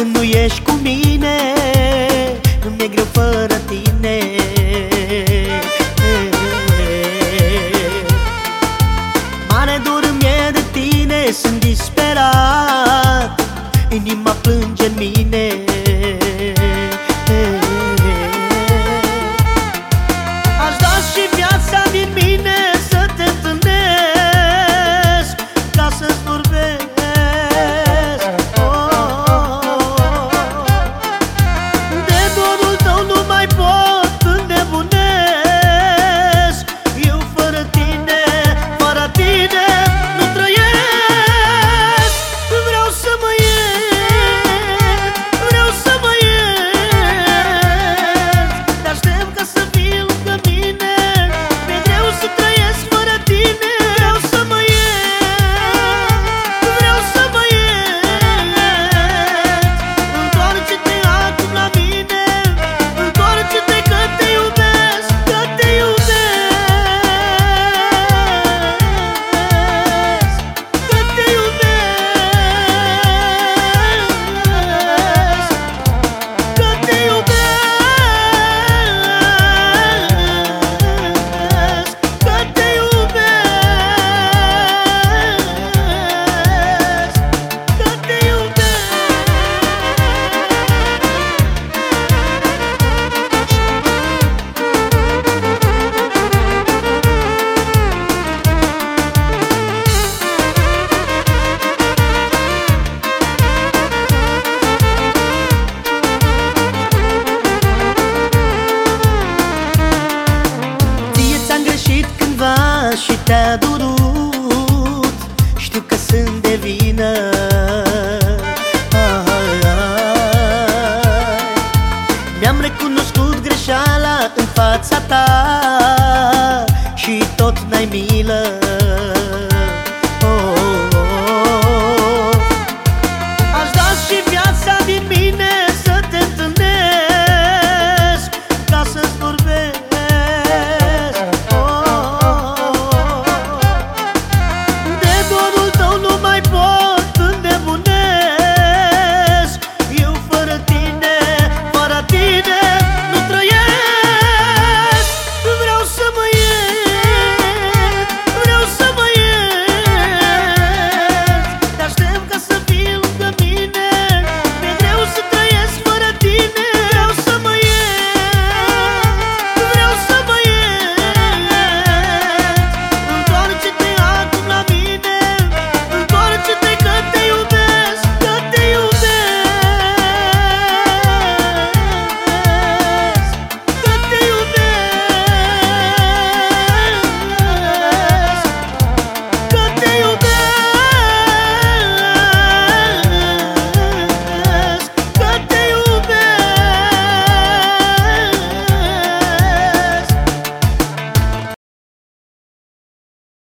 Când nu ești cu mine Nu mi-e greu fără tine. Mare dur mi-e de tine Sunt disperat Inima plânge în mine. Te-a durut. Știu că sunt de vină. Mi-am recunoscut greșeala în fața ta Și tot n-ai milă